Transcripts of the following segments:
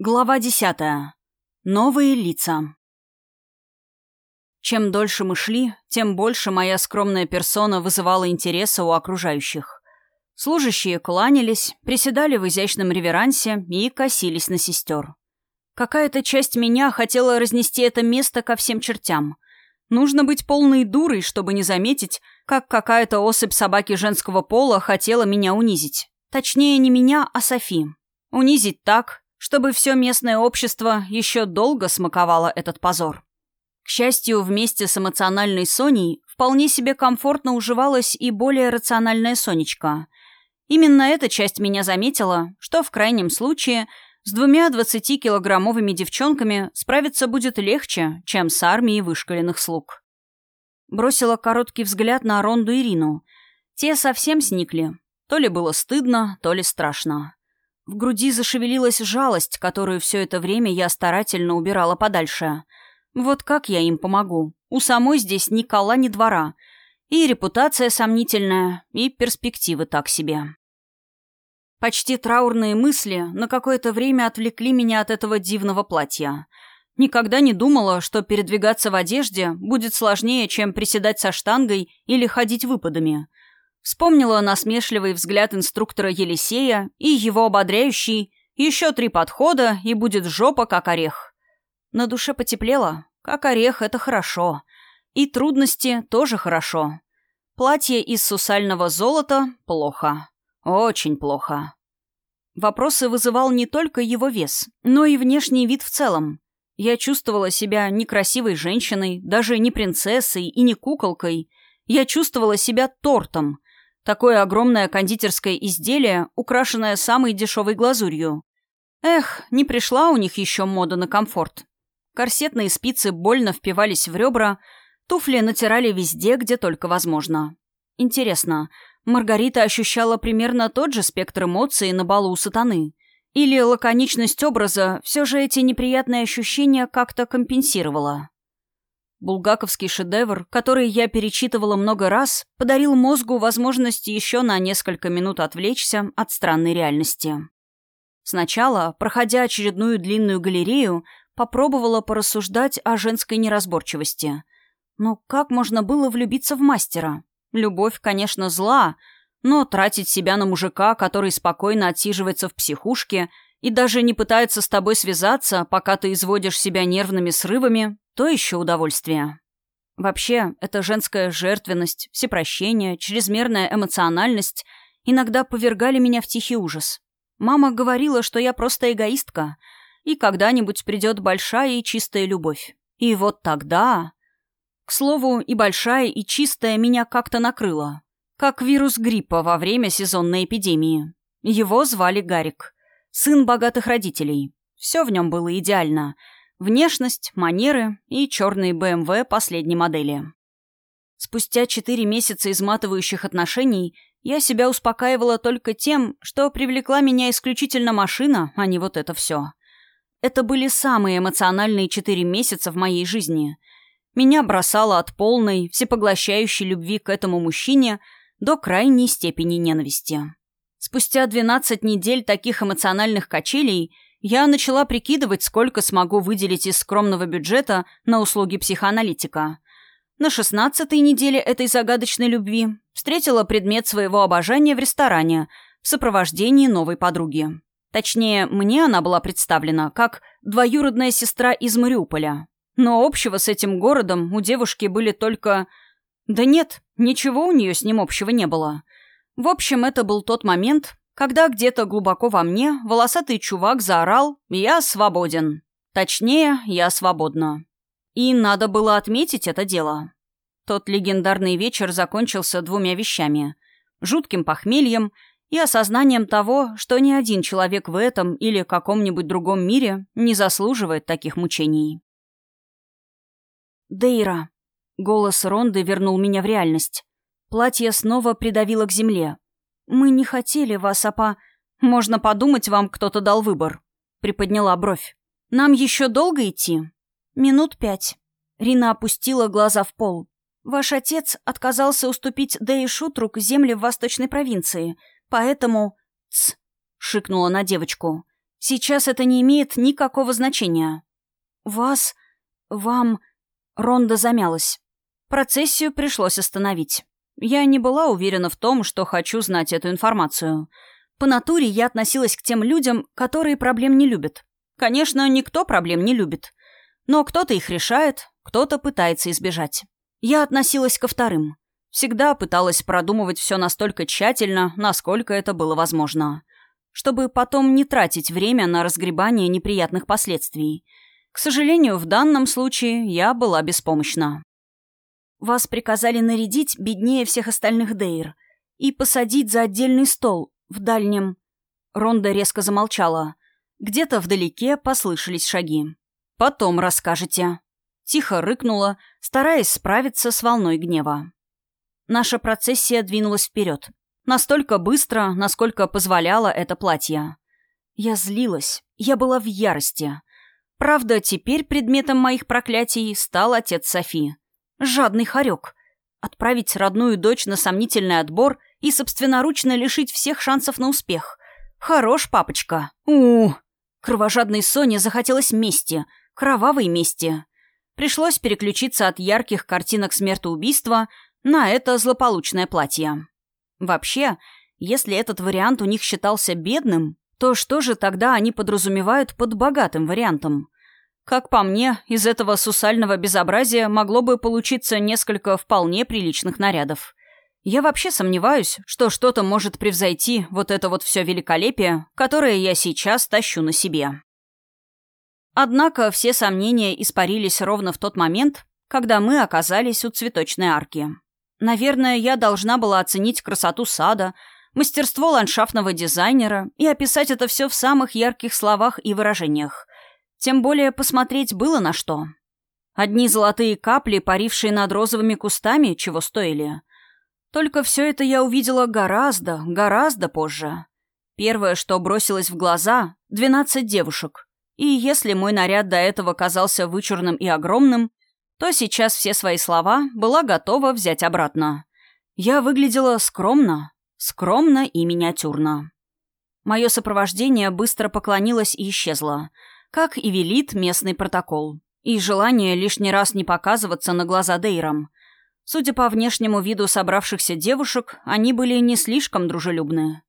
Глава десятая. Новые лица. Чем дольше мы шли, тем больше моя скромная персона вызывала интереса у окружающих. Служащие кланялись, приседали в изящном реверансе и косились на сестер. Какая-то часть меня хотела разнести это место ко всем чертям. Нужно быть полной дурой, чтобы не заметить, как какая-то особь собаки женского пола хотела меня унизить. Точнее, не меня, а Софи. Унизить так, чтобы все местное общество еще долго смаковало этот позор. К счастью, вместе с эмоциональной Соней вполне себе комфортно уживалась и более рациональная Сонечка. Именно эта часть меня заметила, что в крайнем случае с двумя 20-килограммовыми девчонками справиться будет легче, чем с армией вышкаленных слуг. Бросила короткий взгляд на Ронду Ирину. Те совсем сникли. То ли было стыдно, то ли страшно. В груди зашевелилась жалость, которую все это время я старательно убирала подальше. Вот как я им помогу? У самой здесь ни кола, ни двора. И репутация сомнительная, и перспективы так себе. Почти траурные мысли на какое-то время отвлекли меня от этого дивного платья. Никогда не думала, что передвигаться в одежде будет сложнее, чем приседать со штангой или ходить выпадами. Вспомнила насмешливый взгляд инструктора Елисея и его ободряющий «Еще три подхода, и будет жопа, как орех». На душе потеплело. Как орех — это хорошо. И трудности тоже хорошо. Платье из сусального золота — плохо. Очень плохо. Вопросы вызывал не только его вес, но и внешний вид в целом. Я чувствовала себя некрасивой женщиной, даже не принцессой и не куколкой. Я чувствовала себя тортом — Такое огромное кондитерское изделие, украшенное самой дешевой глазурью. Эх, не пришла у них еще мода на комфорт. Корсетные спицы больно впивались в ребра, туфли натирали везде, где только возможно. Интересно, Маргарита ощущала примерно тот же спектр эмоций на балу у сатаны? Или лаконичность образа все же эти неприятные ощущения как-то компенсировала? Булгаковский шедевр, который я перечитывала много раз, подарил мозгу возможность еще на несколько минут отвлечься от странной реальности. Сначала, проходя очередную длинную галерею, попробовала порассуждать о женской неразборчивости. Но как можно было влюбиться в мастера? Любовь, конечно, зла, но тратить себя на мужика, который спокойно отсиживается в психушке и даже не пытается с тобой связаться, пока ты изводишь себя нервными срывами, то еще удовольствие. Вообще, эта женская жертвенность, всепрощение, чрезмерная эмоциональность иногда повергали меня в тихий ужас. Мама говорила, что я просто эгоистка, и когда-нибудь придет большая и чистая любовь. И вот тогда... К слову, и большая, и чистая меня как-то накрыла. Как вирус гриппа во время сезонной эпидемии. Его звали Гарик. Сын богатых родителей. Все в нем было идеально — Внешность, манеры и черный БМВ последней модели. Спустя четыре месяца изматывающих отношений я себя успокаивала только тем, что привлекла меня исключительно машина, а не вот это все. Это были самые эмоциональные четыре месяца в моей жизни. Меня бросало от полной, всепоглощающей любви к этому мужчине до крайней степени ненависти. Спустя 12 недель таких эмоциональных качелей – я начала прикидывать, сколько смогу выделить из скромного бюджета на услуги психоаналитика. На шестнадцатой неделе этой загадочной любви встретила предмет своего обожания в ресторане в сопровождении новой подруги. Точнее, мне она была представлена как двоюродная сестра из Мариуполя. Но общего с этим городом у девушки были только... Да нет, ничего у нее с ним общего не было. В общем, это был тот момент, когда где-то глубоко во мне волосатый чувак заорал «Я свободен». Точнее, я свободна. И надо было отметить это дело. Тот легендарный вечер закончился двумя вещами. Жутким похмельем и осознанием того, что ни один человек в этом или каком-нибудь другом мире не заслуживает таких мучений. «Дейра!» Голос Ронды вернул меня в реальность. Платье снова придавило к земле. «Мы не хотели вас, апа. Можно подумать, вам кто-то дал выбор». Приподняла бровь. «Нам еще долго идти?» «Минут пять». Рина опустила глаза в пол. «Ваш отец отказался уступить Дэи Шутрук земли в восточной провинции, поэтому...» «Тсс!» — шикнула на девочку. Сейчас это не имеет никакого значения. Вас... вам... Ронда замялась. Процессию пришлось остановить. Я не была уверена в том, что хочу знать эту информацию. По натуре я относилась к тем людям, которые проблем не любят. Конечно, никто проблем не любит. Но кто-то их решает, кто-то пытается избежать. Я относилась ко вторым. Всегда пыталась продумывать все настолько тщательно, насколько это было возможно. Чтобы потом не тратить время на разгребание неприятных последствий. К сожалению, в данном случае я была беспомощна. Вас приказали нарядить беднее всех остальных Дейр и посадить за отдельный стол в дальнем... Ронда резко замолчала. Где-то вдалеке послышались шаги. «Потом расскажете». Тихо рыкнула, стараясь справиться с волной гнева. Наша процессия двинулась вперед. Настолько быстро, насколько позволяло это платье. Я злилась. Я была в ярости. Правда, теперь предметом моих проклятий стал отец Софи. Жадный хорек. Отправить родную дочь на сомнительный отбор и собственноручно лишить всех шансов на успех. Хорош, папочка. у, Кровожадной Соне захотелось мести. Кровавой мести. Пришлось переключиться от ярких картинок смертоубийства на это злополучное платье. Вообще, если этот вариант у них считался бедным, то что же тогда они подразумевают под богатым вариантом? Как по мне, из этого сусального безобразия могло бы получиться несколько вполне приличных нарядов. Я вообще сомневаюсь, что что-то может превзойти вот это вот все великолепие, которое я сейчас тащу на себе. Однако все сомнения испарились ровно в тот момент, когда мы оказались у цветочной арки. Наверное, я должна была оценить красоту сада, мастерство ландшафтного дизайнера и описать это все в самых ярких словах и выражениях. Тем более посмотреть было на что. Одни золотые капли, парившие над розовыми кустами, чего стоили. Только все это я увидела гораздо, гораздо позже. Первое, что бросилось в глаза — двенадцать девушек. И если мой наряд до этого казался вычурным и огромным, то сейчас все свои слова была готова взять обратно. Я выглядела скромно, скромно и миниатюрно. Мое сопровождение быстро поклонилось и исчезло — как и велит местный протокол. И желание лишний раз не показываться на глаза Дейрам. Судя по внешнему виду собравшихся девушек, они были не слишком дружелюбны.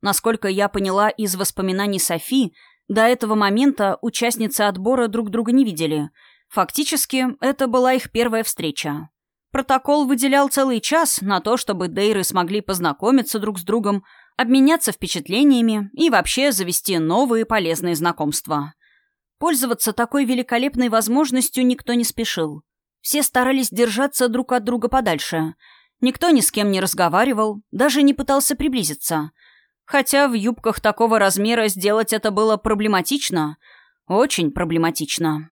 Насколько я поняла из воспоминаний Софи, до этого момента участницы отбора друг друга не видели. Фактически, это была их первая встреча. Протокол выделял целый час на то, чтобы Дейры смогли познакомиться друг с другом, обменяться впечатлениями и вообще завести новые полезные знакомства. Пользоваться такой великолепной возможностью никто не спешил. Все старались держаться друг от друга подальше. Никто ни с кем не разговаривал, даже не пытался приблизиться. Хотя в юбках такого размера сделать это было проблематично. Очень проблематично.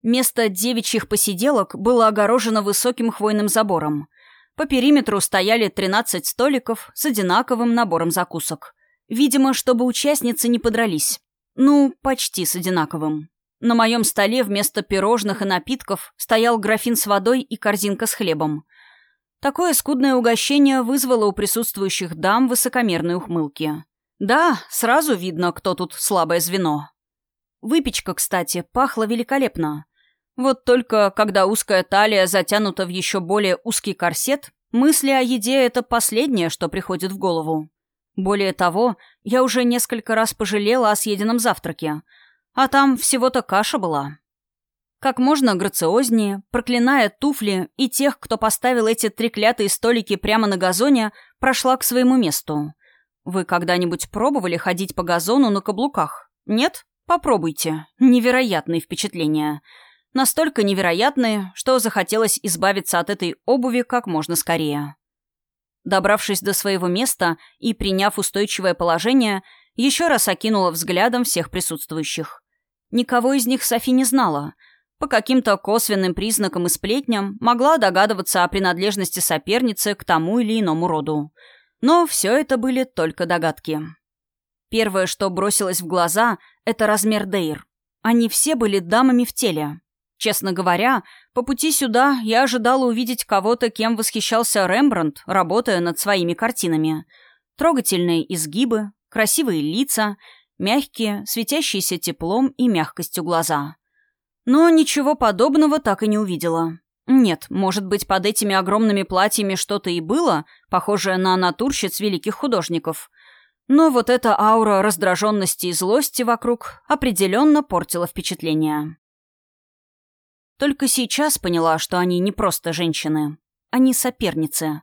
Место девичьих посиделок было огорожено высоким хвойным забором. По периметру стояли 13 столиков с одинаковым набором закусок. Видимо, чтобы участницы не подрались. Ну, почти с одинаковым. На моем столе вместо пирожных и напитков стоял графин с водой и корзинка с хлебом. Такое скудное угощение вызвало у присутствующих дам высокомерные ухмылки. Да, сразу видно, кто тут слабое звено. Выпечка, кстати, пахла великолепно. Вот только, когда узкая талия затянута в еще более узкий корсет, мысли о еде — это последнее, что приходит в голову. Более того, я уже несколько раз пожалела о съеденном завтраке, а там всего-то каша была. Как можно грациознее, проклиная туфли и тех, кто поставил эти треклятые столики прямо на газоне, прошла к своему месту. Вы когда-нибудь пробовали ходить по газону на каблуках? Нет? Попробуйте. Невероятные впечатления. Настолько невероятные, что захотелось избавиться от этой обуви как можно скорее. Добравшись до своего места и приняв устойчивое положение, еще раз окинула взглядом всех присутствующих. Никого из них Софи не знала. По каким-то косвенным признакам и сплетням могла догадываться о принадлежности соперницы к тому или иному роду. Но все это были только догадки. Первое, что бросилось в глаза, это размер Дейр. Они все были дамами в теле. Честно говоря, по пути сюда я ожидала увидеть кого-то, кем восхищался Рембрандт, работая над своими картинами. Трогательные изгибы, красивые лица, мягкие, светящиеся теплом и мягкостью глаза. Но ничего подобного так и не увидела. Нет, может быть, под этими огромными платьями что-то и было, похожее на натурщиц великих художников. Но вот эта аура раздраженности и злости вокруг определенно портила впечатление. Только сейчас поняла, что они не просто женщины. Они соперницы.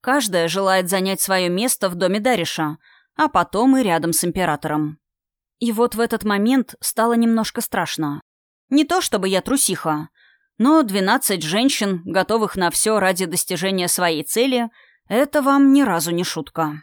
Каждая желает занять свое место в доме Дариша, а потом и рядом с императором. И вот в этот момент стало немножко страшно. Не то чтобы я трусиха, но 12 женщин, готовых на все ради достижения своей цели, это вам ни разу не шутка.